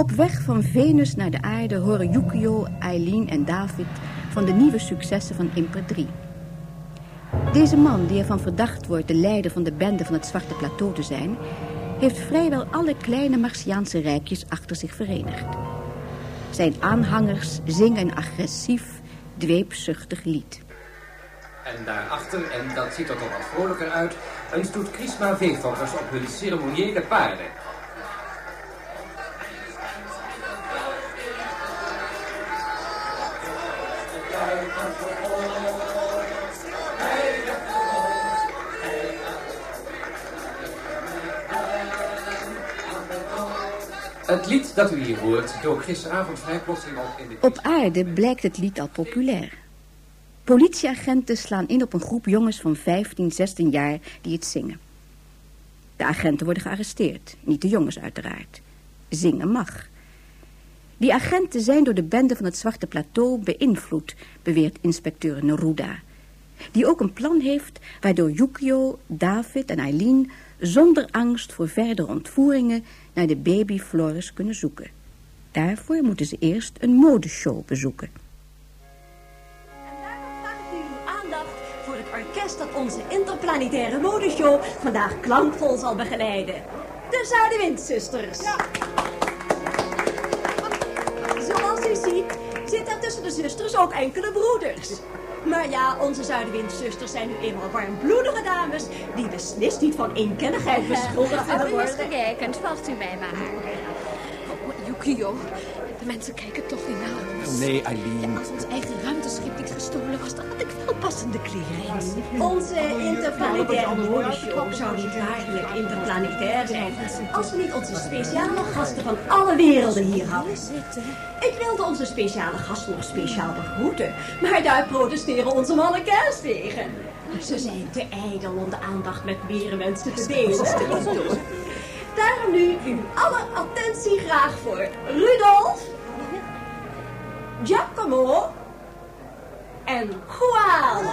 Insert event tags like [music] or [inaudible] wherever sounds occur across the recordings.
Op weg van Venus naar de aarde horen Yukio, Eileen en David van de nieuwe successen van Imper 3. Deze man, die ervan verdacht wordt de leider van de bende van het Zwarte Plateau te zijn... heeft vrijwel alle kleine Martiaanse rijkjes achter zich verenigd. Zijn aanhangers zingen een agressief, dweepzuchtig lied. En daarachter, en dat ziet er toch wat vrolijker uit... een stoet veefokkers op hun ceremoniële paarden. Lied dat u hier hoort, dook gisteravond vrij plotseling op in de... Op aarde blijkt het lied al populair. Politieagenten slaan in op een groep jongens van 15, 16 jaar die het zingen. De agenten worden gearresteerd, niet de jongens uiteraard. Zingen mag. Die agenten zijn door de bende van het Zwarte Plateau beïnvloed, beweert inspecteur Neruda. Die ook een plan heeft waardoor Yukio, David en Eileen zonder angst voor verdere ontvoeringen naar de baby Floris kunnen zoeken. Daarvoor moeten ze eerst een modeshow bezoeken. En daarom vraag ik nu uw aandacht voor het orkest dat onze interplanetaire modeshow vandaag klankvol zal begeleiden. De Zuidenwindzusters. Zoals u ziet, er zusters ook enkele broeders. Maar ja, onze Zuidenwindzusters zijn nu eenmaal warmbloedige dames... die beslist niet van eenkennigheid beschuldigd willen U is worden. gekend, valt u mij maar. Oh, Yukio, de mensen kijken toch niet naar ons. Nee, Eileen. Als ons eigen ruimteschip niet gestolen was, dan had ik wel passende kleren. Onze interplanetaire modeshow zou niet waarlijk interplanetair zijn... als we niet onze speciale gasten van alle werelden hier hadden. Ik wilde onze speciale gasten nog speciaal begroeten... maar daar protesteren onze mannequins tegen. Ze zijn te ijdel om de aandacht met meer mensen te delen. Daarom nu uw aller attentie graag voor Rudolf... Giacomo... en Juan.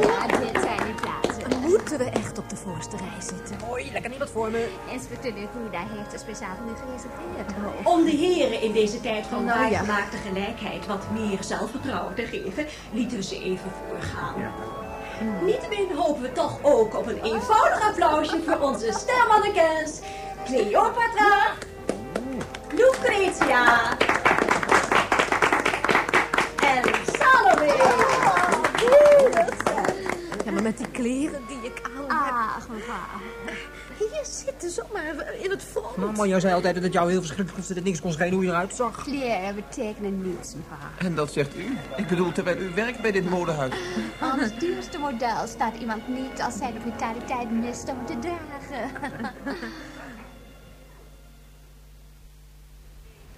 Ja, dit zijn die plaatsen. Moeten we echt op de voorste rij zitten? Hoi, lekker niemand voor me. Inspecteur Neruda heeft er speciaal voor u gereserveerd. Om de heren in deze tijd van Nou ja. waargemaakte gelijkheid wat meer zelfvertrouwen te geven, lieten we ze even voorgaan. Niettemin hopen we toch ook op een eenvoudig applausje voor onze stermannekens Cleopatra, Lucretia en Salome. Ja, maar met die kleren die ik aan heb. Ach, mevrouw. Hier zitten zomaar in het front. Mama, jij zei altijd dat het jou heel verschrikkelijk was dat het niks kon schelen hoe je eruit zag. Kleren betekenen niets, mevrouw. En dat zegt u? Ik bedoel, terwijl u werkt bij dit modehuis. Ons duurste model staat iemand niet als zij de brutaliteit mist om te dragen. [laughs]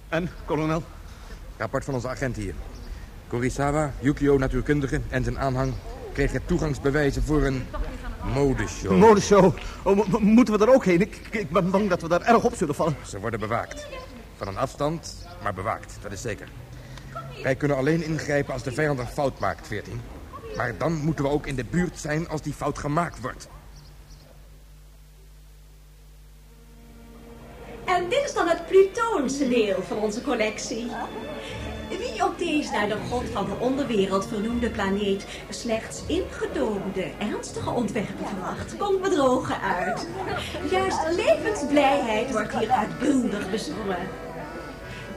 En, kolonel? Rapport van onze agent hier. Korisawa, Yukio natuurkundige en zijn aanhang kregen toegangsbewijzen voor een modeshow. Modeshow. Oh, mo- mo- moeten we er ook heen? Ik, ik- ik ben bang dat we daar erg op zullen vallen. Ze worden bewaakt. Van een afstand, maar bewaakt, dat is zeker. Wij kunnen alleen ingrijpen als de vijand een fout maakt, 14. Maar dan moeten we ook in de buurt zijn als die fout gemaakt wordt. En dit is dan het Plutoonse deel van onze collectie. Wie op deze naar de god van de onderwereld vernoemde planeet slechts ingedoomde, ernstige ontwerpen verwacht, komt bedrogen uit. Juist levensblijheid wordt hier uitbundig bezongen.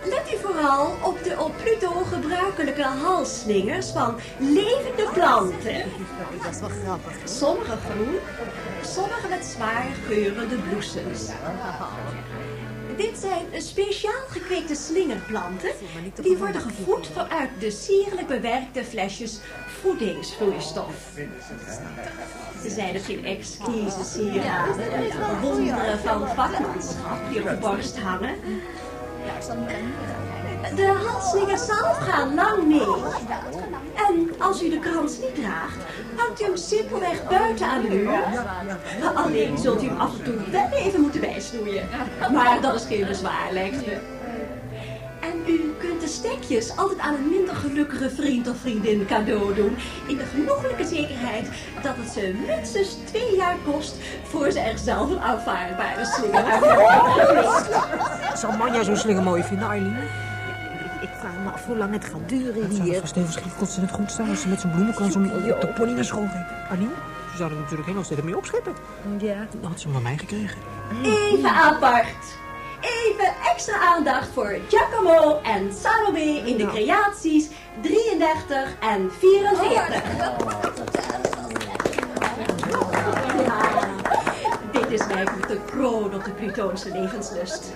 Let u vooral op de op Pluto gebruikelijke halsslingers van levende planten. Dat is wel grappig. Sommige groen, sommige met zwaar geurende bloesems. Dit zijn speciaal gekweekte slingerplanten. Die worden gevoed vanuit de sierlijk bewerkte flesjes voedingsvloeistof. Ze zijn dus geen exquise sieraden, wonderen van vakmanschap die op de borst hangen. De halsslingers zelf gaan lang mee. En als u de krans niet draagt, hangt u hem simpelweg buiten aan de muur. Alleen zult u hem af en toe wel even moeten bijsnoeien. Maar dat is geen bezwaar, lijkt me. En u kunt de stekjes altijd aan een minder gelukkige vriend of vriendin cadeau doen. In de genoeglijke zekerheid dat het ze minstens twee jaar kost... voor ze er zelf een aanvaardbare slinger [laughs] hebben. Zal Manja zo'n slinger mooi vinden, Eileen? Ik vraag me af hoe lang het gaat duren Het zou hier. heel verschrikkelijk ontzettend goed staan als ze met zo'n bloemenkrans om op de pony naar school ging. Eileen, ze zouden natuurlijk helemaal steeds mee opscheppen. Ja. Dan had ze hem van mij gekregen. Even apart. Even extra aandacht voor Giacomo en Salome in de creaties 33 en 44. Ja, dit is werkelijk de kroon op de Plutoonse levenslust.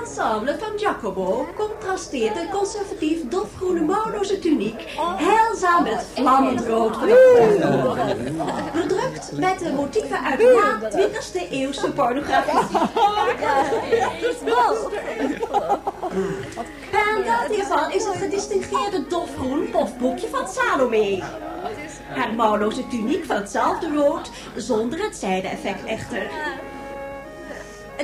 Ensemble van Giacomo contrasteert een conservatief dofgroene mauloze tuniek heilzaam met vlammend rood van de Bedrukt met de motieven uit laat 20e eeuwse pornografie. En dat hiervan is het gedistingeerde dofgroen pofboekje van Salome. Haar mouwloze tuniek van hetzelfde rood, zonder het zijde-effect echter.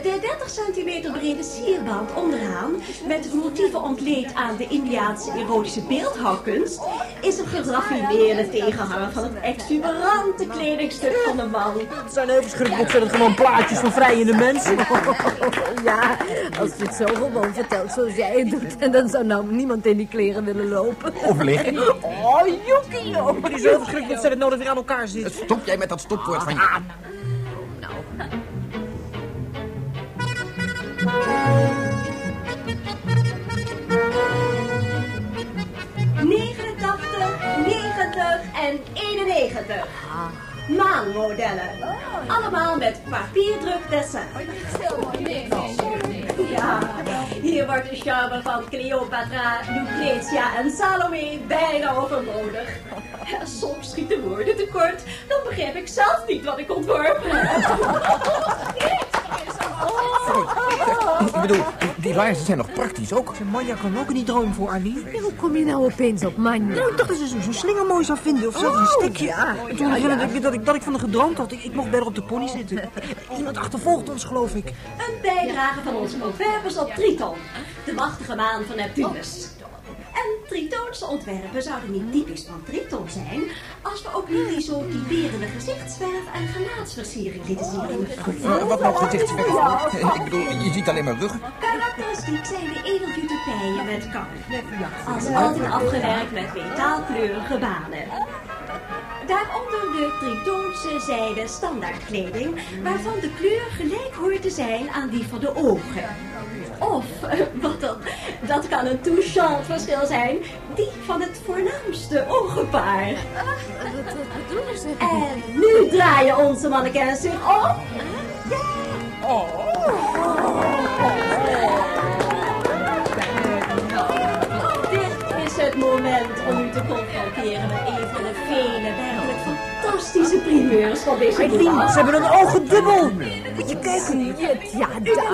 De 30 centimeter brede sierband onderaan, met motieven ontleed aan de Indiaanse erotische beeldhouwkunst, is een geraffineerde tegenhanger van het exuberante kledingstuk van de man. Het zijn heel verschrikkelijk ontzettend gewoon plaatjes van vrijende mensen. [laughs] Ja, als je het zo gewoon vertelt zoals jij het doet... en dan zou nou niemand in die kleren willen lopen. Of liggen. Oh, joekie, joh. Die is heel verschrikkelijk ontzettend nodig weer aan elkaar zitten. Stop jij met dat stopwoord van je. En 91. Maanmodellen. Allemaal met papierdruk dessin. Ja, hier wordt de charme van Cleopatra, Lucretia en Salome bijna overbodig. Soms schieten woorden tekort, dan begrijp ik zelf niet wat ik ontworpen heb. [laughs] Ik bedoel, die laarzen zijn nog praktisch ook. Manja kan ook niet droom voor Arnie. Hoe kom je nou opeens op man? Nou, ik dacht dat ze zo- zo'n slinger mooi zou vinden. Of zelfs een Oh, stekje. ja. En toen herinnerde ik me dat ik, dat ik van haar gedroomd had. Ik, ik mocht verder op de pony zitten. Iemand achtervolgt ons, geloof ik. Een bijdrage van onze ontwerpers op Triton, de machtige maan van Neptunus. En Tritoonse ontwerpen zouden niet typisch van Triton zijn, als we ook niet die zo typerende gezichtsverf en gelaatsversiering lieten zien. Eh, Wat nou gezichtsverf? Ik bedoel, je ziet alleen maar ruggen. Karakteristiek zijn de edeljute pijen met kap. Als altijd afgewerkt met metaalkleurige banen. Daaronder de Tritoonse zijde standaardkleding, waarvan de kleur gelijk hoort te zijn aan die van de ogen. Of, [laughs] wat dan, dat kan een touchant verschil zijn, die van het voornaamste ogenpaar. Wat bedoelen ze? En nu draaien onze mannequins zich om. Dit is het moment om u te confronteren met fantastische primeurs van deze boek. ze hebben een ogen dubbel. Moet je kijken. Ja,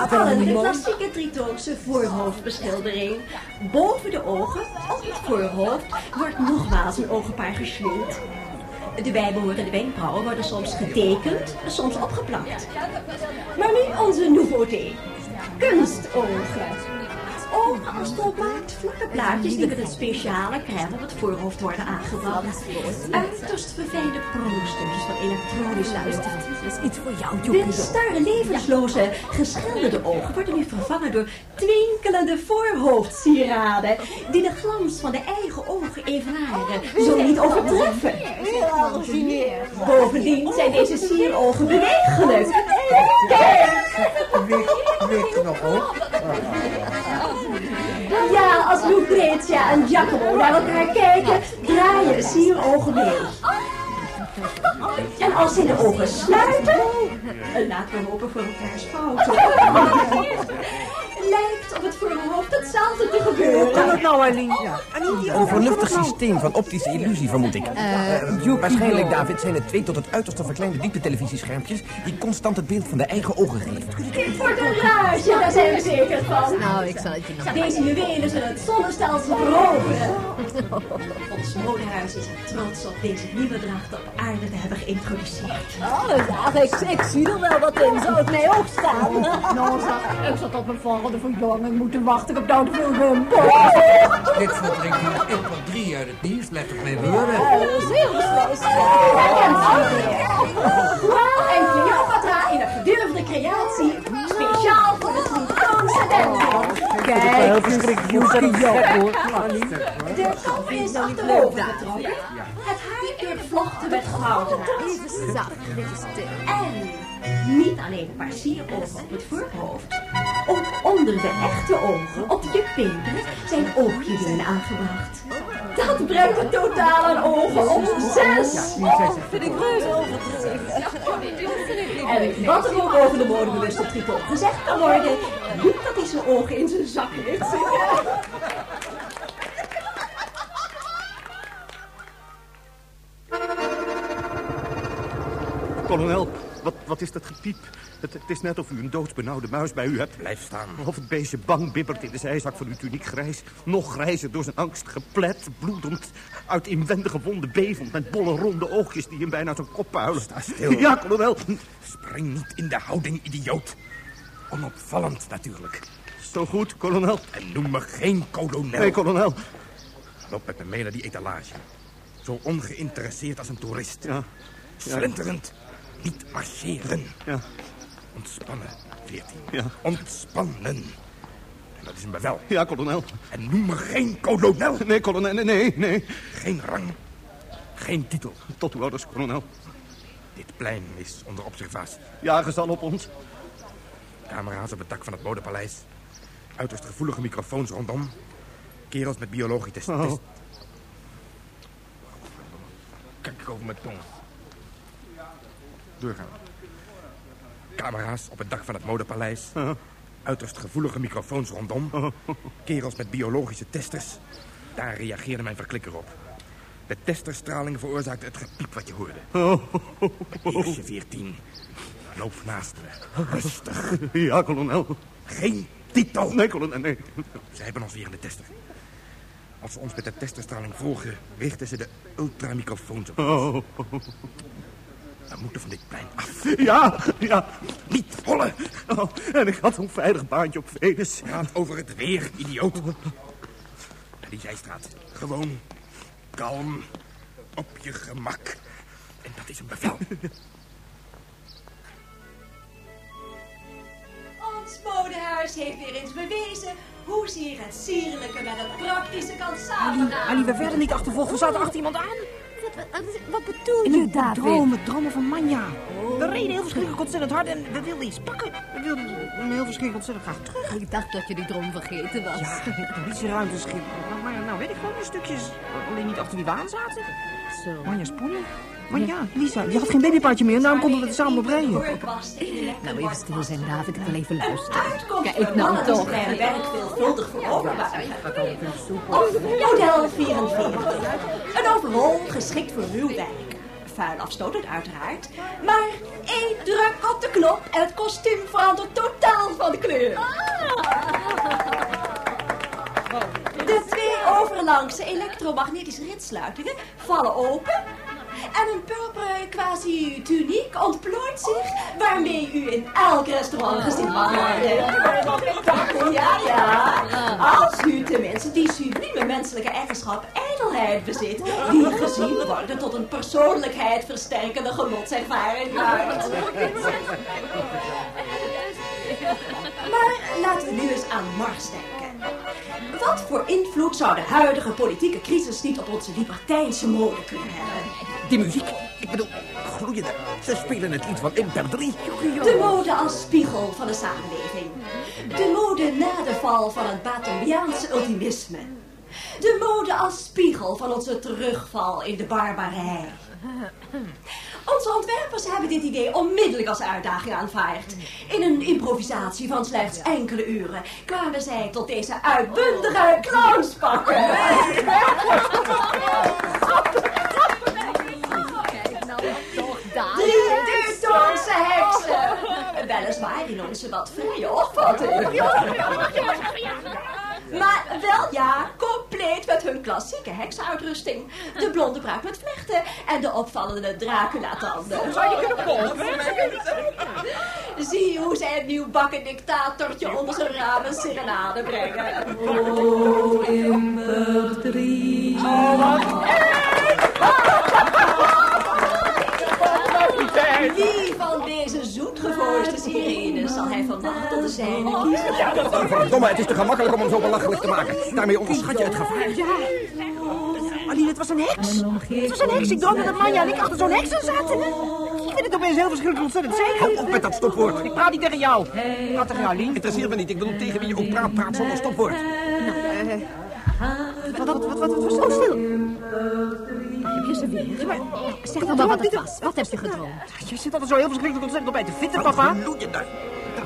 daar man. klassieke tritoonse voorhoofdbeschildering. Boven de ogen, op het voorhoofd, wordt nogmaals een ogenpaar geslinkt. De bijbehorende wenkbrauwen worden soms getekend, soms opgeplakt. Maar nu onze nouveauté. Kunstogen. Ogen als volmaakt vlakke plaatjes die met een speciale crème op het voorhoofd worden aangebracht. Uiterst verfijnde promostukjes van elektronisch luisteren. Dat is iets voor jou, De joekie. starre, levensloze, geschilderde ogen worden nu vervangen door twinkelende voorhoofdsieraden, die de glans van de eigen ogen evenaren, zo niet overtreffen. Bovendien zijn deze sierogen bewegelijk. Kijk! Week nog ja, als Lucretia en Giacomo naar elkaar kijken, draaien ze hier ogen mee. [laughs] En als ze de ogen sluiten, eh, laten we hopen voor elkaars fouten. [laughs] Lijkt op het voorhoofd hetzelfde te gebeuren. Kan het nou, Aline? Een vernuftig systeem van optische illusie, vermoed ik. Eh, waarschijnlijk, David, zijn het twee tot het uiterste verkleinde diepe televisieschermpjes... die constant het beeld van de eigen ogen geven. Voor de luisje, daar zijn we zeker van. Nou, ik zal het je nog Deze juwelen zullen het zonnestelsel veroveren. [laughs] Ons modehuis is er trots op deze nieuwe dracht op aarde te hebben geïntroduceerd. Oh, ja, ik, ik zie er wel wat in. Zou het mij ook staan? nou, zeg, ik zat op mijn volgende verjonging moeten wachten. Ik heb nou te veel wimpel. Dit verdrinkt nu tip van drie uit het nieuws. Let op mijn woorden. Beslist. En Cleopatra in een gedurfde creatie, speciaal voor de denken. Kijk, De kop is achterover getrokken, doorvlochten met gouden zacht, stil. En niet alleen een paar sierogen op het voorhoofd. Ook onder de echte ogen, op je pinkeren, zijn oogjuwelen aangebracht. Dat brengt het totaal aan ogen op zes. Oh, vind ik reuze overdreven. En wat er ook over de modebewuste Tricot gezegd kan worden, niet dat hij zijn ogen in zijn zak heeft zitten. Kolonel, wat, wat is dat gepiep? Het, het is net of u een doodsbenauwde muis bij u hebt. Blijf staan. Of het beestje bang bibbert in de zijzak van uw tuniek grijs. Nog grijzer door zijn angst geplet, bloedend, uit inwendige wonden bevend... met bolle ronde oogjes die hem bijna zijn kop puilen. Sta stil. Ja, kolonel. Spring niet in de houding, idioot. Onopvallend natuurlijk. Zo goed, kolonel. En noem me geen kolonel. Nee, kolonel. Loop met me mee naar die etalage. Zo ongeïnteresseerd als een toerist. Ja. Slenterend. Niet marcheren. Ja. Ontspannen, 14. Ja. Ontspannen. En dat is een bevel. Ja, kolonel. En noem me geen kolonel. Nee, kolonel, nee, nee, nee. Geen rang. Geen titel. Tot uw ouders, kolonel. Dit plein is onder observatie. Jagen zal op ons. Camera's op het dak van het modepaleis. Uiterst gevoelige microfoons rondom. Kerels met biologische test. Oh. Kijk ik over mijn tong. Doorgaan. Camera's op het dak van het modepaleis. Uiterst gevoelige microfoons rondom. Kerels met biologische testers. Daar reageerde mijn verklikker op. De testerstraling veroorzaakte het gepiep wat je hoorde. Oh. Eefje 14. Loop naast me. Rustig. Ja, kolonel. Geen titel. Nee, kolonel, nee. Ze hebben ons weer in de tester. Als ze ons met de testerstraling volgen, richten ze de ultramicrofoons op ons. Oh. We moeten van dit plein af. Ja, ja. Niet hollen. Oh, en ik had een veilig baantje op Venus. Praat over het weer, idioot. Naar die zijstraat. Gewoon. Kalm. Op je gemak. En dat is een bevel. [laughs] Ons modehuis heeft weer eens bewezen hoezeer het sierlijke met het praktische kan samengaan. Ali, we werden niet achtervolgd. We zaten achter iemand aan. Wat, wat, bedoel je, een dromen, dromen van Manja. We reden heel verschrikkelijk ontzettend hard en we wilden iets pakken. We wilden heel verschrikkelijk ontzettend graag terug. Ik dacht dat je die droom vergeten was. Ja, het politieruimteschip. Maar, maar nou weet ik gewoon die stukjes. Alleen niet achter die waan zaten. Zo. Manja's ponnen. Maar ja, Lisa, je had geen babypaardje meer en daarom konden we het samen op rijden. Nou, even stil zijn, David. Ik wil even luisteren. Kijk nou toch. Kleine werk veelvuldig veroverbaar. Model 44. Een overal geschikt voor ruw werk. Vuil afstotend uiteraard. Maar één druk op de knop en het kostuum verandert totaal van kleur. De twee overlangse elektromagnetische ritsluitingen vallen open. En een purperen quasi-tuniek ontplooit zich, waarmee u in elk restaurant gezien mag worden. Ja, ja. Als u tenminste die sublieme menselijke eigenschap ijdelheid bezit, die gezien wordt tot een persoonlijkheid versterkende genotservaring maakt. Maar laten we nu eens aan Mars denken. Wat voor invloed zou de huidige politieke crisis niet op onze libertijnse mode kunnen hebben? Die muziek. Ik bedoel, dat? Ze spelen het lied van Imper 3. De mode als spiegel van de samenleving. De mode na de val van het Batoniaanse ultimisme. De mode als spiegel van onze terugval in de barbarij. Onze ontwerpers hebben dit idee onmiddellijk als uitdaging aanvaard. In een improvisatie van slechts enkele uren kwamen zij tot deze uitbundige clownspakken. Drie Teutonische heksen. Weliswaar in onze wat vrije opvatting. Maar wel ja, compleet met hun klassieke heksenuitrusting. De blonde bruid met vlechten en de opvallende Dracula-tanden. Zou je kunnen kopen? [laughs] Zie hoe zij een nieuwbakken dictatortje onder zijn raam een serenade brengen. Oh, Imper 3. Wie van deze zoetgevoiste sirenes zal hij vannacht tot de zijne kiezen? Verdomme, het is te gemakkelijk om hem zo belachelijk te maken. Daarmee onderschat je het gevaar. Aline, het was een heks. Het was een heks. Ik droomde dat Manja en ik achter zo'n heksen zaten. Ik vind het opeens heel verschrikkelijk ontzettend zeker. Hou op met dat stopwoord. Ik praat niet tegen jou. Ik praat tegen jou, Aline. Interesseert me niet. Ik bedoel tegen wie je ook praat, praat zonder stopwoord. Wat, wat, wat, wat, wat was zo stil? Ze weer? Zeg dan maar wat het was. Wat heb je gedroomd? Je zit altijd zo heel verschrikkelijk ontzettend op mij te vitten, papa. Wat doe je daar?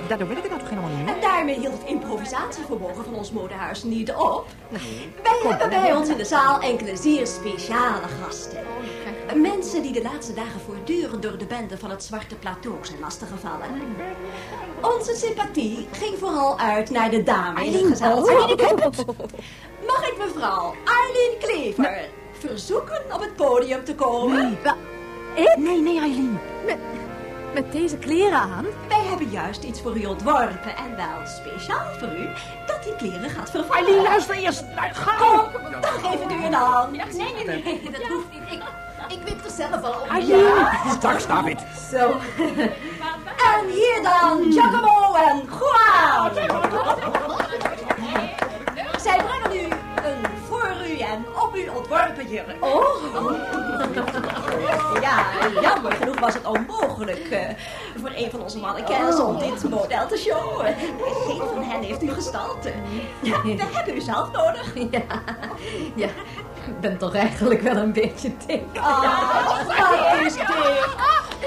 Daardoor wil ik het nou toch helemaal niet. En daarmee hield het improvisatievermogen van ons modehuis niet op. Wij hebben bij ons in de zaal enkele zeer speciale gasten. Mensen die de laatste dagen voortdurend door de bende van het Zwarte Plateau zijn lastiggevallen. Onze sympathie ging vooral uit naar de dame in het gezelschap. Mag ik mevrouw Arlene Klever verzoeken op het podium te komen? Ik? Nee, nee, Eileen. Met, met deze kleren aan? Wij hebben juist iets voor u ontworpen en wel speciaal voor u dat die kleren gaat vervangen. Eileen, luister eerst. Ga. Kom, dan geef ik u een hand. Nee, nee, nee, dat hoeft niet. Ik, ik wip er zelf al op. Eileen. Straks, David. Zo. [laughs] En hier dan Giacomo en Juan. Zij ontworpen jurk. Oh. Ja, jammer genoeg was het onmogelijk eh, voor een van onze mannequins om dit model te showen. Geen van hen heeft uw gestalte. Ja, we hebben u zelf nodig. Ja, ja. Ik ben toch eigenlijk wel een beetje dik. Ah, wat is dit?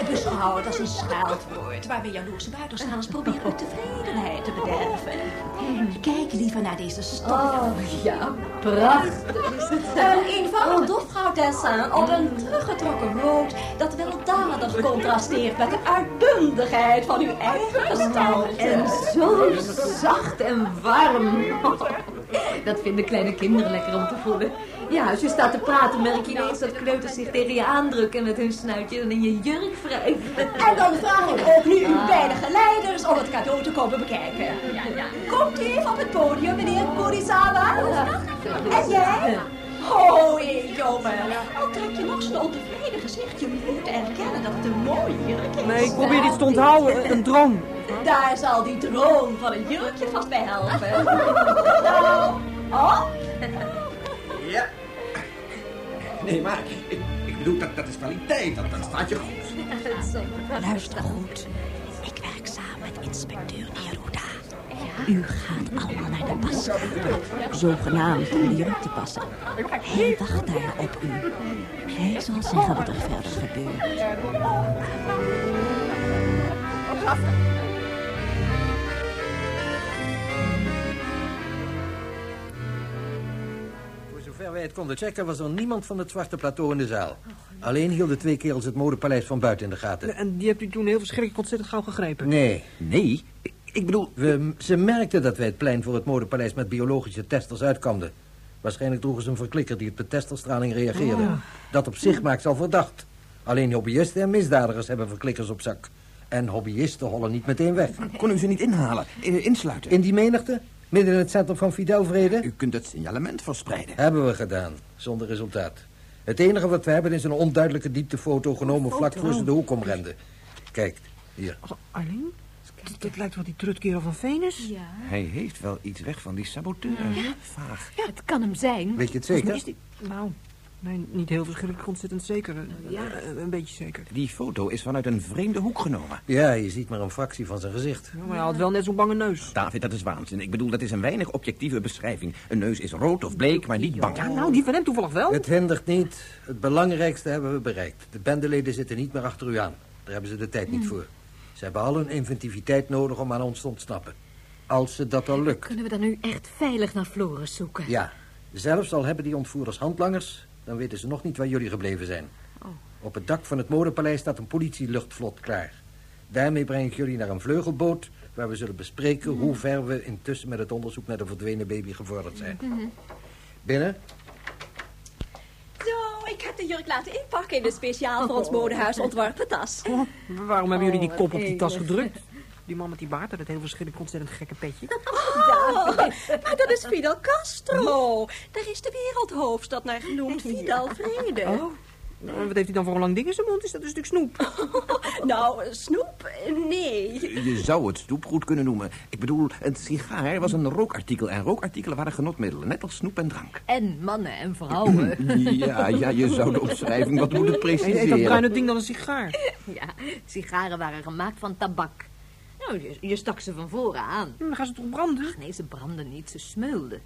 Beschouw het als een scheldwoord waarmee jaloerse buitenstaanders proberen uw tevredenheid te bederven. Kijk liever naar deze stof. Oh, ja, prachtig is het. Een eenvoudig op een teruggetrokken rood dat weldadig contrasteert met de uitbundigheid van uw eigen gestalte. En zo zacht en warm. [laughs] Dat vinden kleine kinderen lekker om te voelen. Ja, als je staat te praten merk je ineens dat kleuters zich tegen je aandrukken met hun snuitje en in je jurk wrijven. En dan vraag ik ook nu uw beide geleiders om het cadeau te komen bekijken. Komt u even op het podium, meneer Kurisawa? En jij? Hoi, jongen. Al trek je nog zo'n ontevreden gezicht, je moet erkennen dat het een mooie jurk is. Nee, ik probeer iets te onthouden. [laughs] Een droom. Daar zal die droom van een jurkje vast bij helpen. [laughs] Nou, oh? Ja. Nee, maar ik, ik bedoel, dat, dat is kwaliteit. Dat, dat staat je goed. [laughs] Luister goed. Ik werk samen met inspecteur Neruda. U gaat allemaal naar de pas. Zogenaamd om de jurk te passen. Hij wacht daar op u. Hij zal zeggen wat er verder gebeurt. Voor zover wij het konden checken was er niemand van het Zwarte Plateau in de zaal. Alleen hielden twee kerels het modepaleis van buiten in de gaten. En die hebt u toen heel verschrikkelijk ontzettend gauw gegrepen. Nee, Nee, ik, bedoel... we, ze merkten dat wij het plein voor het modepaleis met biologische testers uitkamden. Waarschijnlijk droegen ze een verklikker die op de testerstraling reageerde. Oh. Dat op zich maakt ze al verdacht. Alleen hobbyisten en misdadigers hebben verklikkers op zak. En hobbyisten hollen niet meteen weg. Kon u ze niet inhalen, insluiten? In die menigte, midden in het centrum van Fidelvrede, U kunt het signalement verspreiden. hebben we gedaan. Zonder resultaat. Het enige wat we hebben is een onduidelijke dieptefoto genomen vlak voor ze de hoek omrenden. Kijk, hier. Arlene? Dat, dat lijkt wel die trutkerel van Venus. Ja. Hij heeft wel iets weg van die saboteur. Vaag. Het kan hem zijn. Weet je het zeker? is die... Nou, Nee, niet heel verschrikkelijk ontzettend zeker. Ja. een beetje zeker. Die foto is vanuit een vreemde hoek genomen. Ja, je ziet maar een fractie van zijn gezicht. Ja, maar hij had wel net zo'n bange neus. David, dat is waanzin. Ik bedoel, dat is een weinig objectieve beschrijving. Een neus is rood of bleek, maar niet bang. Ja, nou, die van hem toevallig wel. Het hindert niet. Het belangrijkste hebben we bereikt. De bendeleden zitten niet meer achter u aan. Daar hebben ze de tijd niet voor. Ze hebben al hun inventiviteit nodig om aan ons te ontsnappen. Als ze dat al lukt. Kunnen we dan nu echt veilig naar Floris zoeken? Ja. Zelfs al hebben die ontvoerders handlangers... dan weten ze nog niet waar jullie gebleven zijn. Oh. Op het dak van het modenpaleis staat een politieluchtvlot klaar. Daarmee breng ik jullie naar een vleugelboot... waar we zullen bespreken hoe ver we intussen met het onderzoek naar de verdwenen baby gevorderd zijn. Binnen? Ik heb de jurk laten inpakken in de speciaal voor ons modehuis ontworpen tas. Waarom hebben jullie die kop op die tas gedrukt? Die man met die baard en het heel verschillend ontzettend gekke petje. [laughs] Oh, maar dat is Fidel Castro. Daar is de wereldhoofdstad naar genoemd, Fidel Vrede. Oh. Nou, wat heeft hij dan voor een lang ding in zijn mond? Is dat een stuk snoep? [laughs] nou, snoep? Nee. Je zou het snoepgoed kunnen noemen. Ik bedoel, een sigaar was een rookartikel. En rookartikelen waren genotmiddelen, net als snoep en drank. En mannen en vrouwen. [clears throat] ja, ja, je zou de omschrijving wat moeten preciseren. Eet dat bruine ding dan een sigaar? ja, sigaren waren gemaakt van tabak. Nou, je, je stak ze van voren aan. Dan gaan ze toch branden? Ach, nee, ze brandden niet, ze smeulden.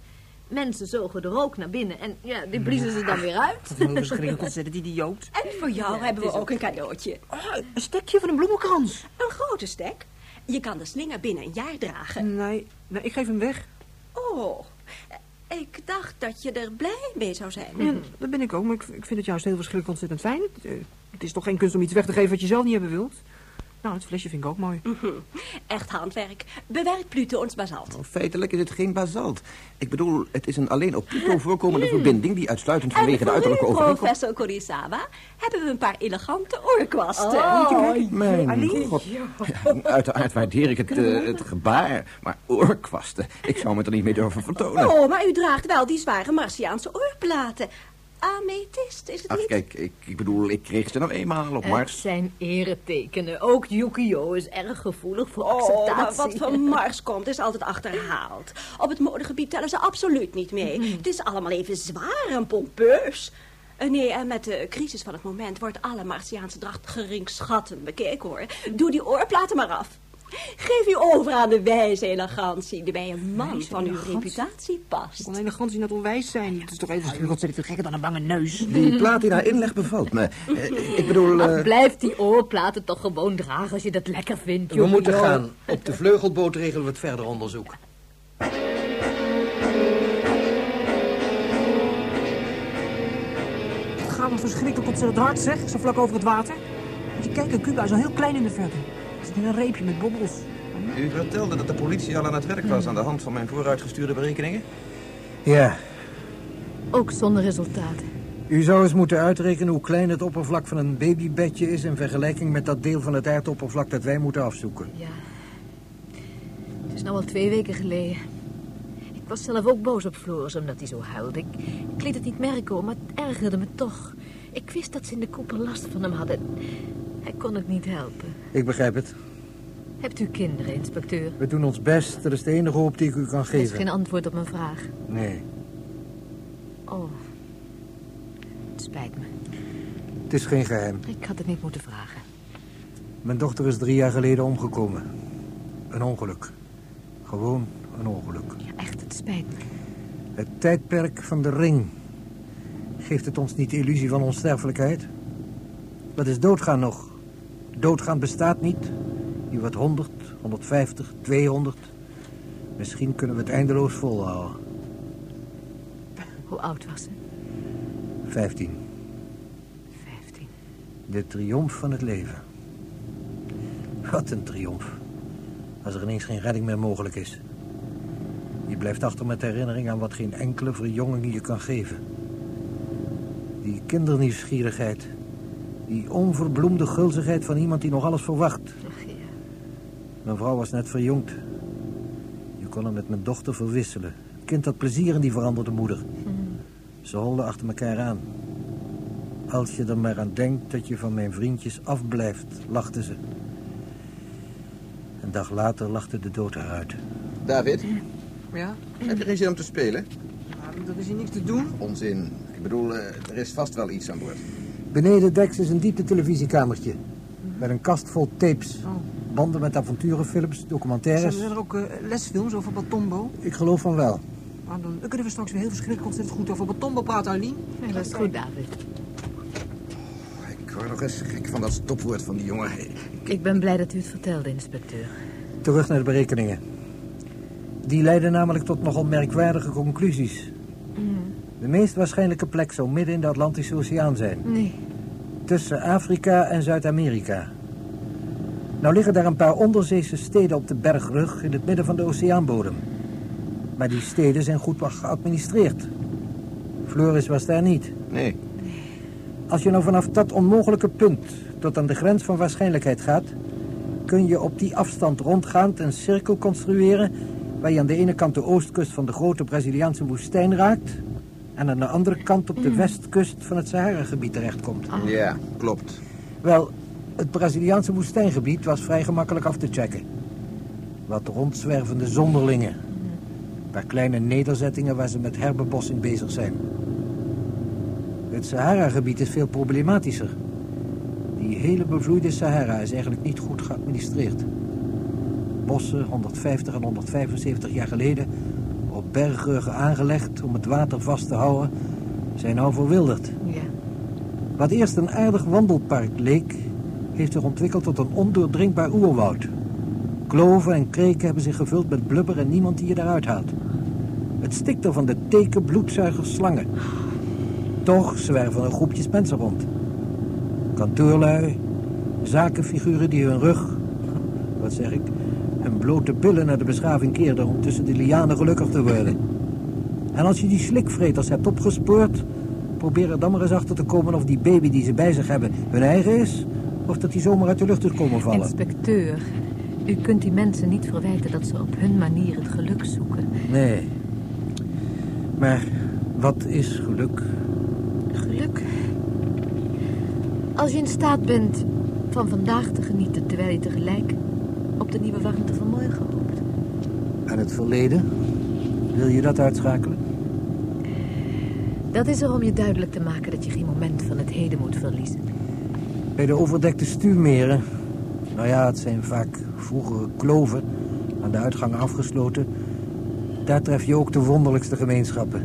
Mensen zogen de rook naar binnen en ja, die bliezen ze dan weer uit. Is een verschrikkelijk ontzettend idioot. En voor jou Ja, hebben we ook een cadeautje. Oh, een stekje van een bloemenkrans. Een grote stek. Je kan de slinger binnen een jaar dragen. Nee, nee ik geef hem weg. Oh, ik dacht dat je er blij mee zou zijn. Ja, dat ben ik ook, maar ik, ik vind het juist heel verschrikkelijk ontzettend fijn. Het, eh, het is toch geen kunst om iets weg te geven wat je zelf niet hebben wilt? Nou, het flesje vind ik ook mooi. Mhm. Echt handwerk. Bewerkt Pluto ons basalt. Feitelijk is het geen basalt. Ik bedoel, het is een alleen op Pluto voorkomende verbinding... die uitsluitend vanwege de uiterlijke overeenkomst... professor Kurisawa, hebben we een paar elegante oorkwasten. Oh, Mijn god. Ja, uiteraard waardeer ik het, eh, het gebaar. Maar oorkwasten, ik zou me er niet mee durven vertonen. Oh, maar u draagt wel die zware Martiaanse oorplaten. Amethyst, is het Ach, niet? kijk, ik, ik bedoel, ik kreeg ze nou eenmaal op Het Mars. zijn eretekenen. Ook Yukio is erg gevoelig voor Oh, acceptatie. maar wat van [laughs] Mars komt is altijd achterhaald. Op het modegebied tellen ze absoluut niet mee. Mhm. Het is allemaal even zwaar en pompeus. Eh, Nee, en met de crisis van het moment wordt alle Martiaanse dracht geringschattend bekeken, hoor. Doe die oorplaten maar af. Geef u over aan de wijze elegantie die bij een man Wijze van uw reputatie past. Kon elegantie net onwijs zijn. Het is toch even verschrikkelijk ontzettend veel gekker dan een bange neus. Die platina inleg bevalt me. Eh, ik bedoel... eh, Ach, blijf die oorplaten toch gewoon dragen als je dat lekker vindt, We moeten gaan. Op de vleugelboot regelen we het verder onderzoek. Het gaat me verschrikkelijk ontzettend hard, zeg. Zo vlak over het water. Moet je kijken, Cuba is al heel klein in de verte. Het in een reepje met bobbels. U vertelde dat de politie al aan het werk was aan de hand van mijn vooruitgestuurde berekeningen? Ja, Ook zonder resultaten. u zou eens moeten uitrekenen hoe klein het oppervlak van een babybedje is... in vergelijking met dat deel van het aardoppervlak dat wij moeten afzoeken. Ja. Het is nou al twee weken geleden. Ik was zelf ook boos op Floris omdat hij zo huilde. Ik, ik liet het niet merken hoor, maar het ergerde me toch. Ik wist dat ze in de koepel last van hem hadden. Hij kon het niet helpen. Ik begrijp het. Hebt u kinderen, inspecteur? We doen ons best. Dat is de enige hoop die ik u kan Dat is geven. geen antwoord op mijn vraag. Nee, Oh. Het spijt me. het is geen geheim. Ik had het niet moeten vragen. Mijn dochter is drie jaar geleden omgekomen. Een ongeluk. Gewoon een ongeluk. Ja, echt, het spijt me. Het tijdperk van de ring. Geeft het ons niet de illusie van onsterfelijkheid? Wat is doodgaan nog? Doodgaan bestaat niet. Je wordt 100, 150, 200. Misschien kunnen we het eindeloos volhouden. Hoe oud was ze? 15. Vijftien. De triomf van het leven. Wat een triomf. Als er ineens geen redding meer mogelijk is. Je blijft achter met herinnering aan wat geen enkele verjonging je kan geven. Die kindernieuwsgierigheid. Die onverbloemde gulzigheid van iemand die nog alles verwacht. Ach ja. Mijn vrouw was net verjongd. Je kon hem met mijn dochter verwisselen. Het kind had plezier in die veranderde moeder. Ze holden achter elkaar aan. Als je er maar aan denkt dat je van mijn vriendjes afblijft, lachten ze. Een dag later lachte de dood eruit. David, Ja? heb je geen zin om te spelen? Nou, er is hier niks te doen. Onzin. Ik bedoel, eh, er is vast wel iets aan boord. Beneden deks is een diepte televisiekamertje. Met een kast vol tapes. Banden met avonturenfilms, documentaires. Zijn er ook eh, lesfilms over Batombo? Ik geloof van wel. Nou, dan kunnen we straks weer heel verschrikkelijk ontzettend goed over Batombo praten, Arlene. Nee, dat is goed, David. Ik word nog eens gek van dat stopwoord van die jongen. Ik ben blij dat u het vertelde, inspecteur. Terug naar de berekeningen. Die leiden namelijk tot nogal merkwaardige conclusies. De meest waarschijnlijke plek zou midden in de Atlantische Oceaan zijn. Nee. Tussen Afrika en Zuid-Amerika. Nou liggen daar een paar onderzeese steden op de bergrug in het midden van de oceaanbodem. Maar die steden zijn goed geadministreerd. Floris was daar niet. Nee. Als je nou vanaf dat onmogelijke punt tot aan de grens van waarschijnlijkheid gaat... kun je op die afstand rondgaand een cirkel construeren... waar je aan de ene kant de oostkust van de grote Braziliaanse woestijn raakt... en aan de andere kant op de westkust van het Sahara-gebied terechtkomt. Ja, klopt. Wel, het Braziliaanse woestijngebied was vrij gemakkelijk af te checken. Wat rondzwervende zonderlingen. Een paar kleine nederzettingen waar ze met herbebossing bezig zijn. Het Sahara-gebied is veel problematischer. Die hele bevloeide Sahara is eigenlijk niet goed geadministreerd. Bossen 150 en 175 jaar geleden op bergruggen aangelegd om het water vast te houden, zijn nou verwilderd. Ja. Wat eerst een aardig wandelpark leek, heeft zich ontwikkeld tot een ondoordringbaar oerwoud. Kloven en kreken hebben zich gevuld met blubber en niemand die je daaruit haalt. Het stikt er van de teken bloedzuigers slangen. Toch zwerven er groepjes mensen rond. Kantoorlui, zakenfiguren die hun rug, [laughs] wat zeg ik, hun blote billen naar de beschaving keerden om tussen de lianen gelukkig te worden. En als je die slikvreters hebt opgespoord, probeer er dan maar eens achter te komen of die baby die ze bij zich hebben hun eigen is, of dat die zomaar uit de lucht is komen vallen. Inspecteur, u kunt die mensen niet verwijten dat ze op hun manier het geluk zoeken. Nee. Maar wat is geluk? Geluk? Als je in staat bent van vandaag te genieten... terwijl je tegelijk op de nieuwe warmte van morgen hoopt. En het verleden? Wil je dat uitschakelen? Dat is er om je duidelijk te maken dat je geen moment van het heden moet verliezen. Bij de overdekte stuurmeren... Nou ja, het zijn vaak vroegere kloven... aan de uitgang afgesloten... daar tref je ook de wonderlijkste gemeenschappen.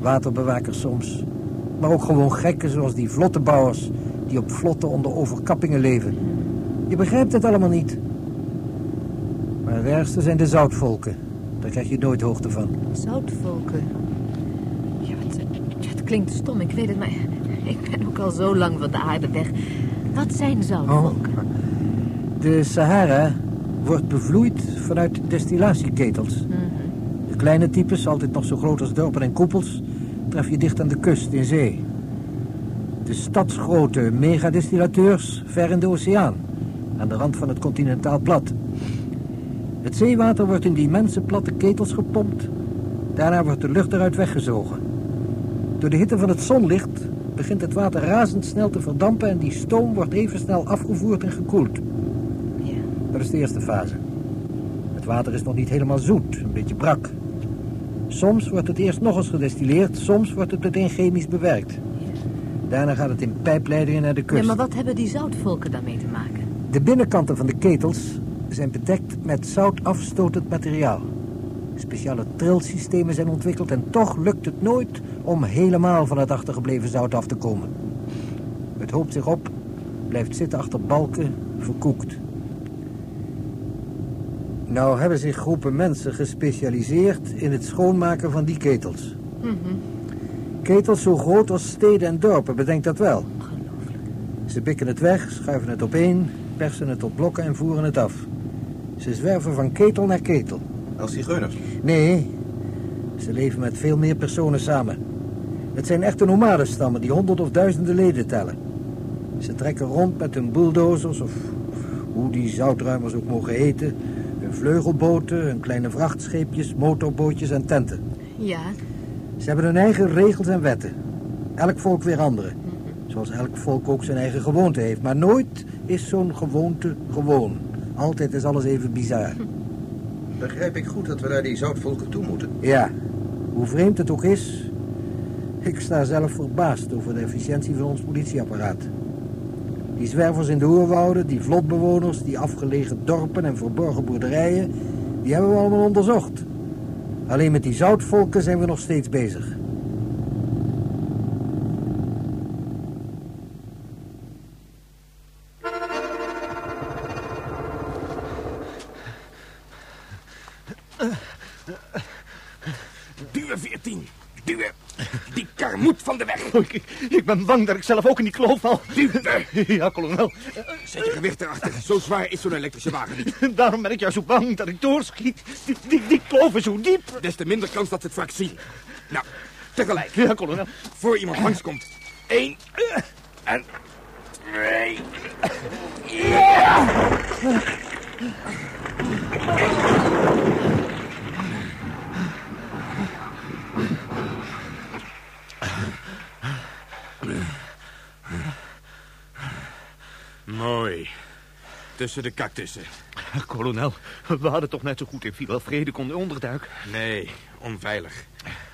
Waterbewakers soms. Maar ook gewoon gekken zoals die vlottebouwers... die op vlotten onder overkappingen leven. Je begrijpt het allemaal niet. Maar het ergste zijn de zoutvolken. Daar krijg je nooit hoogte van. Zoutvolken. Ja, wat, ja, het klinkt stom, ik weet het, maar ik ben ook al zo lang van de aarde weg. Wat zijn zoutvolken? De Sahara wordt bevloeid vanuit destillatieketels. De kleine types, altijd nog zo groot als dorpen en koepels, tref je dicht aan de kust in zee. De stadsgrote megadestillateurs ver in de oceaan, aan de rand van het continentaal plat. Het zeewater wordt in die immense platte ketels gepompt. Daarna wordt de lucht eruit weggezogen. Door de hitte van het zonlicht begint het water razendsnel te verdampen... en die stoom wordt even snel afgevoerd en gekoeld. Dat is de eerste fase. Het water is nog niet helemaal zoet, een beetje brak. Soms wordt het eerst nog eens gedestilleerd, soms wordt het meteen chemisch bewerkt. Daarna gaat het in pijpleidingen naar de kust. Ja, maar wat hebben die zoutvolken daarmee te maken? De binnenkanten van de ketels zijn bedekt met zoutafstotend materiaal. Speciale trilsystemen zijn ontwikkeld en toch lukt het nooit om helemaal van het achtergebleven zout af te komen. Het hoopt zich op, blijft zitten achter balken, verkoekt. Nou hebben zich groepen mensen gespecialiseerd in het schoonmaken van die ketels. Ketels zo groot als steden en dorpen, bedenk dat wel. Ze bikken het weg, schuiven het opeen, persen het op blokken en voeren het af. Ze zwerven van ketel naar ketel. Als zigeuners? Nee, ze leven met veel meer personen samen. Het zijn echte nomadenstammen die honderden of duizenden leden tellen. Ze trekken rond met hun bulldozers of hoe die zoutruimers ook mogen heten. Hun vleugelboten, hun kleine vrachtscheepjes, motorbootjes en tenten. Ja, Ze hebben hun eigen regels en wetten. Elk volk weer andere. Zoals elk volk ook zijn eigen gewoonte heeft. Maar nooit is zo'n gewoonte gewoon. Altijd is alles even bizar. Begrijp ik goed dat we naar die zoutvolken toe moeten? Ja, hoe vreemd het ook is... Ik sta zelf verbaasd over de efficiëntie van ons politieapparaat. Die zwervers in de oerwouden, die vlotbewoners, die afgelegen dorpen en verborgen boerderijen... die hebben we allemaal onderzocht. Alleen met die zoutvolken zijn we nog steeds bezig. Duwen, 14. Duwen. Die kar moet van de weg. Oh, ik, ik ben bang dat ik zelf ook in die kloof val. Duwen. Ja, kolonel. Zet je gewicht erachter. Zo zwaar is zo'n elektrische wagen niet. Daarom ben ik juist zo bang dat ik doorschiet. Die, die, die kloof is zo diep. Des te minder kans dat ze het vaak zien. Nou, tegelijk. Ja, kolonel. Voor iemand langskomt. Eén. En twee. Ja! Mooi. Tussen de cactussen. Kolonel, we hadden toch net zo goed in Villa Vrede konden onderduiken. Nee, onveilig.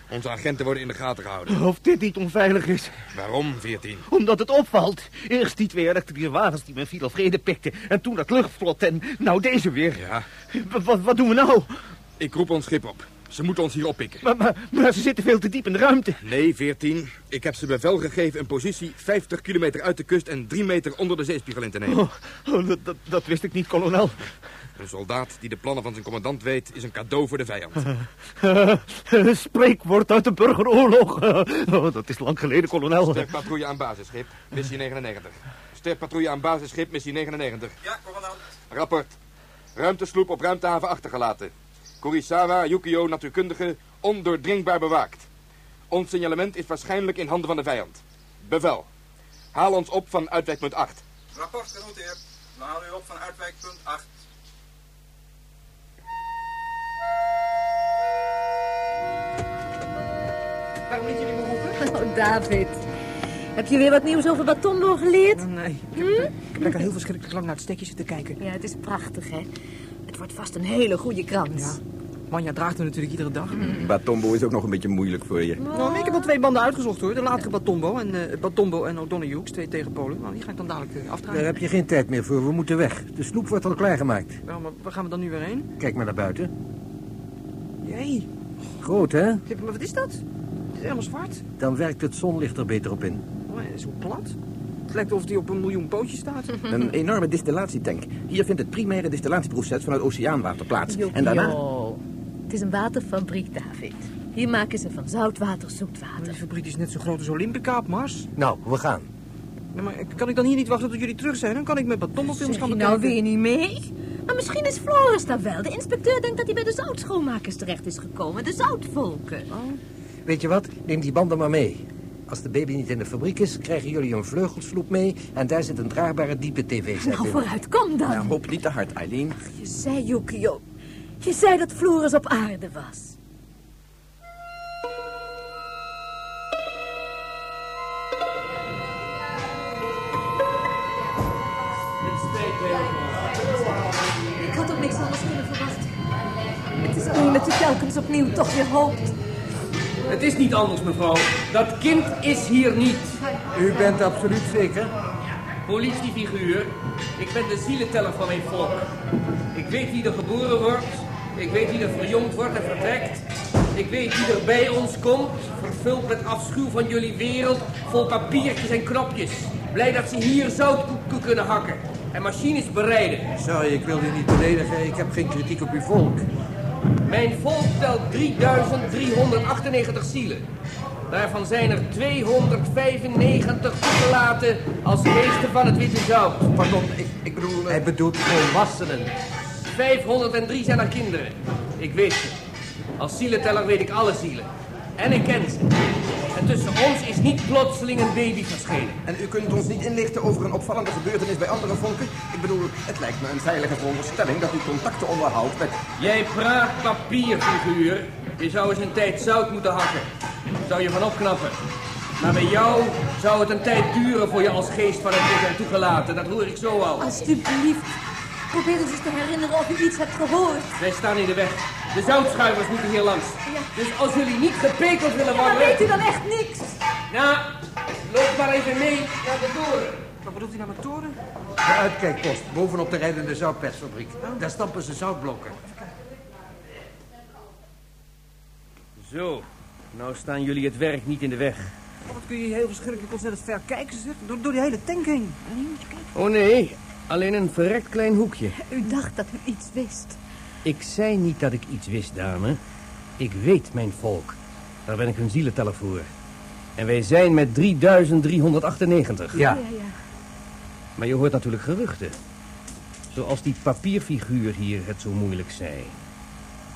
Onze agenten worden in de gaten gehouden. Of dit niet onveilig is. Waarom, 14? Omdat het opvalt. Eerst die twee elektrische wagens die men Villa Vrede pikten. En toen dat luchtvlot en nou deze weer. Ja. W- wat doen we nou? Ik roep ons schip op. Ze moeten ons hier oppikken. Maar, maar, maar ze zitten veel te diep in de ruimte. Nee, 14. Ik heb ze bevel gegeven een positie 50 kilometer uit de kust en 3 meter onder de zeespiegel in te nemen. Oh, oh, dat, dat, dat wist ik niet, kolonel. Een soldaat die de plannen van zijn commandant weet, is een cadeau voor de vijand. Uh, spreekwoord uit de burgeroorlog. Oh, dat is lang geleden, kolonel. Sterpatrouille aan basisschip, missie 99. Sterpatrouille aan basisschip, missie 99. Ja, commandant. Rapport. Ruimtesloep op ruimtehaven achtergelaten. Kurisawa, Yukio, natuurkundige, ondoordringbaar bewaakt. Ons signalement is waarschijnlijk in handen van de vijand. Bevel. Haal ons op van uitwijkpunt 8. Rapport genoteerd. We halen u op van uitwijkpunt 8. Waarom liet jullie me roepen? [laughs] Oh, David. Heb je weer wat nieuws over Batombo geleerd? Nee, ik heb, ik heb lekker heel verschrikkelijk lang naar het stekje zitten kijken. Ja, het is prachtig, hè? Het wordt vast een hele goede krant. Ja. Manja draagt hem natuurlijk iedere dag. Batombo is ook nog een beetje moeilijk voor je. Nou, ik heb al twee banden uitgezocht hoor. De latere Batombo en, eh Batombo en O'Donoghue, twee tegenpolen. Nou, die ga ik dan dadelijk afdragen. Daar heb je geen tijd meer voor, we moeten weg. De sloep wordt al klaargemaakt. Nou, maar waar gaan we dan nu weer heen? Kijk maar naar buiten. Jee, Groot, hè? Kijk, maar wat is dat? Het is helemaal zwart. Dan werkt het zonlicht er beter op in. Oh, hij is zo plat. Het lijkt of hij op een miljoen pootjes staat. [laughs] Een enorme distillatietank. Hier vindt het primaire distillatieproces van het oceaanwater plaats. En daarna... Het is een waterfabriek, David. Hier maken ze van zoutwater zoetwater. Die fabriek is net zo groot als Olympica op Mars. Nou, we gaan. Ja, maar kan ik dan hier niet wachten tot jullie terug zijn? Dan kan ik met Batombo-films Zeg gaan je nou bekijken. weer niet mee? Maar misschien is Floris daar wel. De inspecteur denkt dat hij bij de zoutschoonmakers terecht is gekomen. De zoutvolken. Weet je wat? Neem die banden maar mee. Als de baby niet in de fabriek is, krijgen jullie een vleugelsloep mee... en daar zit een draagbare diepe tv-set Nou, in. vooruit, kom dan. Nou, hoop niet te hard, Eileen. Je zei, Yukio. Je zei dat Floris op aarde was. Ik had ook niks anders kunnen verwachten. Het is alleen dat je telkens opnieuw toch weer hoopt. Het is niet anders, mevrouw. Dat kind is hier niet. U bent absoluut zeker? Politiefiguur. Ik ben de zielenteller van mijn volk. Ik weet wie er geboren wordt. Ik weet wie er verjongd wordt en vertrekt. Ik weet wie er bij ons komt. Vervuld met afschuw van jullie wereld. Vol papiertjes en knopjes. Blij dat ze hier zoutkoek kunnen hakken. En machines bereiden. Sorry, ik wil u niet beledigen. Ik heb geen kritiek op uw volk. Mijn volk telt 3398 zielen. Daarvan zijn er 295 toegelaten als meester van het witte zout. Pardon, ik, ik bedoel... Hij bedoelt volwassenen. 503 zijn er kinderen. Ik weet ze. Als zielenteller weet ik alle zielen. En ik ken ze. En tussen ons is niet plotseling een baby verschenen. En u kunt ons niet inlichten over een opvallende gebeurtenis bij andere volken? Ik bedoel, het lijkt me een veilige veronderstelling dat u contacten onderhoudt met... Jij praat papierfiguur. Je zou eens een tijd zout moeten hakken. Zou je van opknappen. Maar bij jou zou het een tijd duren voor je als geest van het bent toegelaten. Dat hoor ik zo al. Alsjeblieft. Probeer eens eens te herinneren of je iets hebt gehoord. Wij staan in de weg. De zoutschuivers moeten hier langs. Dus als jullie niet gepekeld willen Maar worden... weet u dan echt niks? Nou, loop maar even mee naar de toren. Wat bedoelt hij nou met toren? De uitkijkpost, bovenop de rijdende zoutpersfabriek. Daar stampen ze zoutblokken. Zo, nou staan jullie het werk niet in de weg. Oh, wat kun je heel verschrikkelijk ontzettend ver kijken, zeg. Door, door die hele tank heen. Moet je kijken. Oh nee, alleen een verrekt klein hoekje. U dacht dat u iets wist. Ik zei niet dat ik iets wist, dame. Ik weet mijn volk. Daar ben ik hun zielenteller voor. En wij zijn met 3398. Ja. Maar je hoort natuurlijk geruchten. Zoals die papierfiguur hier het zo moeilijk zei.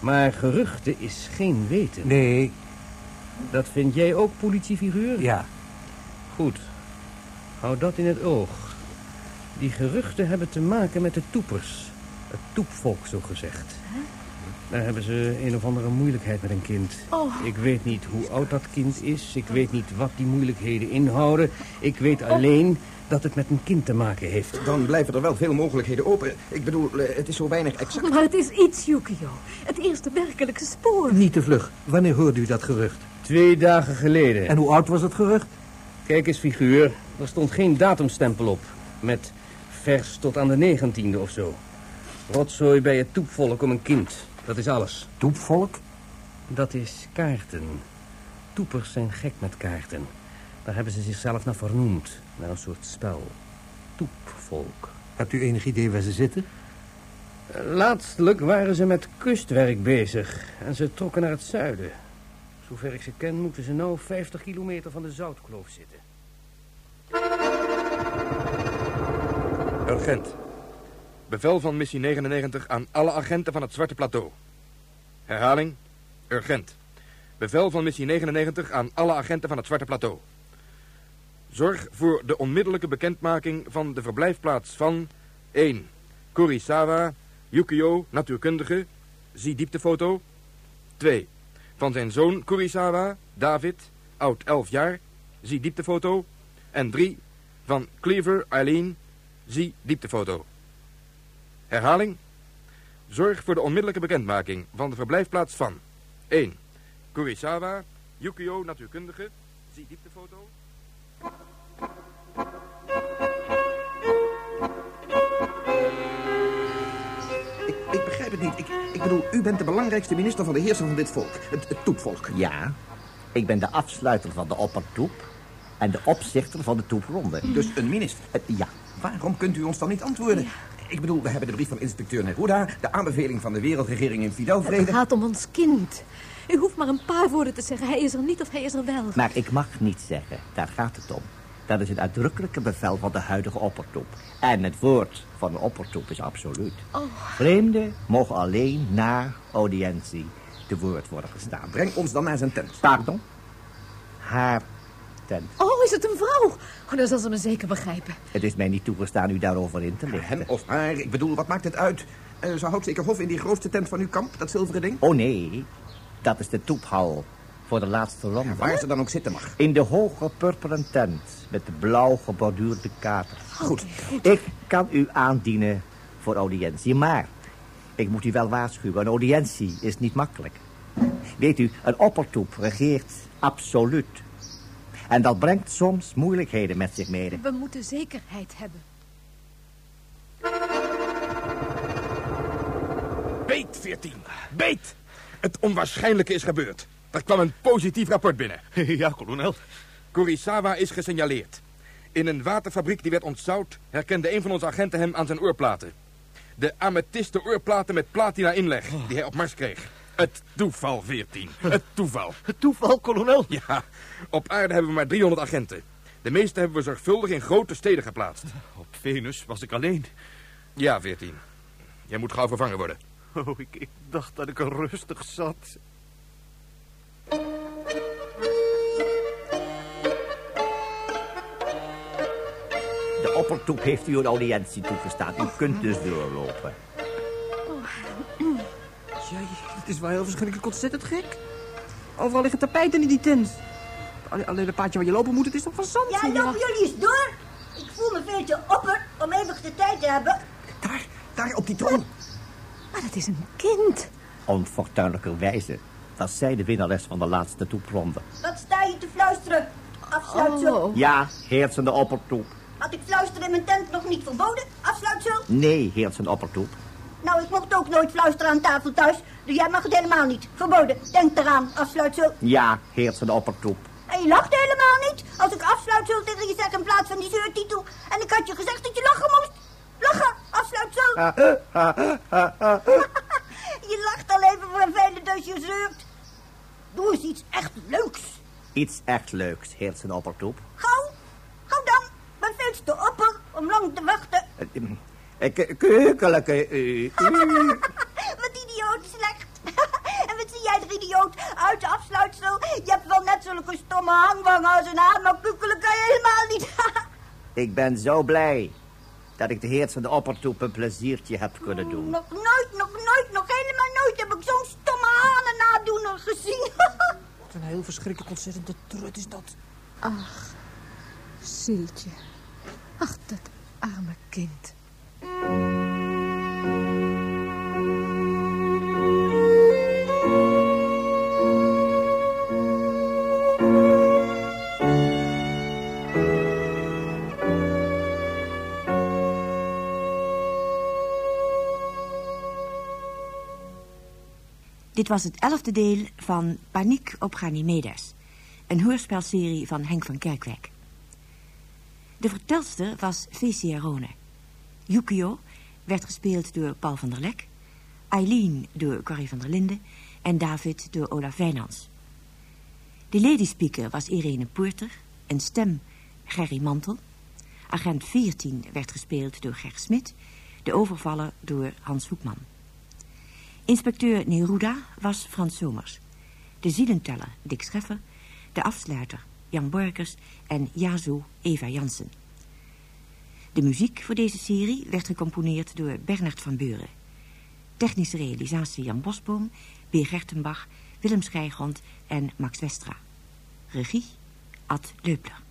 Maar geruchten is geen weten. Nee, Dat vind jij ook, politiefiguur? ja. Goed. Hou dat in het oog. Die geruchten hebben te maken met de toepers. Het toepvolk, zo gezegd. Daar hebben ze een of andere moeilijkheid met een kind. Oh. Ik weet niet hoe oud dat kind is. Ik weet niet wat die moeilijkheden inhouden. Ik weet alleen dat het met een kind te maken heeft. Dan blijven er wel veel mogelijkheden open. Ik bedoel, eh, het is zo weinig exact. Maar het is iets, Yukio. Het eerste werkelijke spoor. Niet te vlug. Wanneer hoorde u dat gerucht? Twee dagen geleden. En hoe oud was het gerucht? Kijk eens, figuur. Er stond geen datumstempel op. Met vers tot aan de negentiende of zo. Rotzooi bij het toepvolk om een kind. Dat is alles. Toepvolk? Dat is kaarten. Toepers zijn gek met kaarten. Daar hebben ze zichzelf naar vernoemd. Naar een soort spel. Toepvolk. Hebt u enig idee waar ze zitten? Laatstelijk waren ze met kustwerk bezig. En ze trokken naar het zuiden. Zover ik ze ken moeten ze nou 50 kilometer van de Zoutkloof zitten. Urgent. Bevel van missie 99 aan alle agenten van het Zwarte Plateau. Herhaling. Urgent. Bevel van missie 99 aan alle agenten van het Zwarte Plateau. Zorg voor de onmiddellijke bekendmaking van de verblijfplaats van 1. Kurisawa, Yukio, natuurkundige, zie dieptefoto. 2. Van zijn zoon Kurisawa, David, oud 11 jaar, zie dieptefoto. En 3. Van Cleaver, Eileen, zie dieptefoto. Herhaling. Zorg voor de onmiddellijke bekendmaking van de verblijfplaats van 1. Kurisawa, Yukio, natuurkundige, zie dieptefoto. Ik, ik begrijp het niet. Ik, ik bedoel, u bent de belangrijkste minister van de heerser van dit volk. Het, het toepvolk. Ja, ik ben de afsluiter van de oppertoep en de opzichter van de toepronde. Dus een minister. Eh, ja, Waarom kunt u ons dan niet antwoorden? Ik bedoel, we hebben de brief van inspecteur Neruda... de aanbeveling van de wereldregering in Het Fidelvrede... gaat om ons kind. U hoeft maar een paar woorden te zeggen. Hij is er niet of hij is er wel. maar ik mag niet zeggen, daar gaat het om. Dat is een uitdrukkelijke bevel van de huidige oppertoep. En het woord van de oppertoep is absoluut. Oh. Vreemden mogen alleen na audiëntie te woord worden gestaan. Breng ons dan naar zijn tent. Pardon? Haar tent. Oh, is het een vrouw? Oh, dan zal ze me zeker begrijpen. Het is mij niet toegestaan u daarover in te lichten. Hem of haar, ik bedoel, wat maakt het uit? Eh zo houdt zeker hof in die grootste tent van uw kamp, dat zilveren ding? Oh nee, dat is de toephal voor de laatste ronde. Waar ze dan ook zitten mag. In de hoge purperen tent met de blauw geborduurde kater. Goed. Ik kan u aandienen voor audiëntie, maar ik moet u wel waarschuwen, een audiëntie is niet makkelijk. Weet u, een oppertoep regeert absoluut. En dat brengt soms moeilijkheden met zich mede. We moeten zekerheid hebben. Beet, 14. Beet! Het onwaarschijnlijke is gebeurd. Er kwam een positief rapport binnen. [laughs] Ja, kolonel. Kurisawa is gesignaleerd. In een waterfabriek die werd ontzout... herkende een van onze agenten hem aan zijn oorplaten. De amethyste oorplaten met platina inleg... die hij op Mars kreeg. Het toeval, 14. Het toeval. [laughs] Het toeval, kolonel. Ja, op aarde hebben we maar 300 agenten. De meeste hebben we zorgvuldig in grote steden geplaatst. Op Venus was ik alleen. Ja, 14. Jij moet gauw vervangen worden. Oh, ik, ik dacht dat ik er rustig zat. De oppertoep heeft u een audiëntie toegestaan. U kunt dus doorlopen. [clears throat] Jee, het is wel heel verschrikkelijk ontzettend gek. Overal liggen tapijten in die tent. Alleen, alleen het paadje waar je lopen moet, het is toch van zand? Ja, lopen jullie eens door. Ik voel me veel te opper om eeuwig de tijd te hebben. Daar, daar op die troon. Maar dat is een kind. Onfortuinlijkerwijze was zij de winnares van de laatste toepronde. Wat sta je te fluisteren? Afsluitsel. Oh. Ja, heersende oppertoep. Had ik fluisteren in mijn tent nog niet verboden? Afsluitsel. Nee, heersende oppertoep. Nou, ik mocht ook nooit fluisteren aan tafel thuis. Dus jij mag het helemaal niet. Verboden. Denk eraan. Afsluitsel. Ja, heersende oppertoep. En je lacht helemaal niet. Als ik afsluitsel tegen je zeg in plaats van die zeurtitel. En ik had je gezegd dat je lachen moest. Lachen. Afsluitsel. [laughs] je lacht al even vervelend als je zeurt. Doe eens iets echt leuks. Iets echt leuks, heersende oppertoep. Gauw. Gauw dan. Ben veel te opper om lang te wachten. Ik keukelijke u. [laughs] Wat idioot slecht. [laughs] en wat zie jij er idioot uit, de afsluitsel? Je hebt wel net zulke stomme hangwangen als een haan, maar kukkelen kan je helemaal niet. [laughs] Ik ben zo blij dat ik de heersende oppertoep een pleziertje heb kunnen doen. nog nooit, nog nooit, nog helemaal nooit heb ik zo'n stomme hanen gezien. Wat een heel verschrikkelijk ontzettende trut is dat. Ach, zieltje. Ach, dat arme kind. Dit was het elfde deel van Paniek op Ganymedes. Een hoorspelserie van Henk van Kerkwijk. De vertelster was Fecia Rone. Yukio werd gespeeld door Paul van der Lek. Eileen door Corrie van der Linden. En David door Olaf Wijnands. De ladyspeaker was Irene Poorter. Een stem Gerry Mantel. Agent 14 werd gespeeld door Ger Smit. De overvaller door Hans Hoekman. Inspecteur Neruda was Frans Somers. De zielenteller Dick Scheffer. De afsluiter Jan Borkers en Jazo Eva Jansen. De muziek voor deze serie werd gecomponeerd door Bernard van Beuren. Technische realisatie Jan Bosboom, B. Gertenbach, Willem Schijgrond en Max Westra. Regie Ad Leupler.